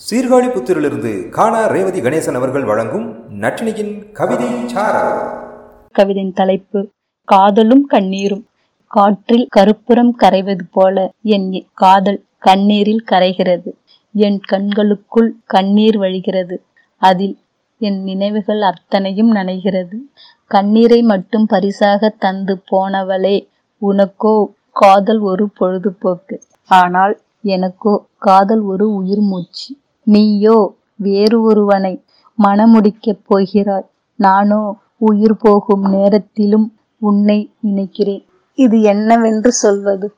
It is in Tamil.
சீர்காழி புத்திரிலிருந்து காணா ரேவதி கணேசன் அவர்கள் வழங்கும் நட்டினியின் கவிதை கவிதையின் தலைப்பு காதலும் கண்ணீரும். காற்றில் கருப்புறம் கரைவது போல என் காதல் கண்ணீரில் கரைகிறது. என் கண்களுக்குள் கண்ணீர் வழிகிறது. அதில் என் நினைவுகள் அத்தனையும் நனைகிறது. கண்ணீரை மட்டும் பரிசாக தந்து போனவளே உனக்கோ காதல் ஒரு பொழுதுபோக்கு. ஆனால் எனக்கோ காதல் ஒரு உயிர் மூச்சு. நீயோ வேறு ஒருவனை மணமுடிக்கப் போகிறாய். நானோ உயிர் போகும் நேரத்திலும் உன்னை நினைக்கிறேன். இது என்னவென்று சொல்வது?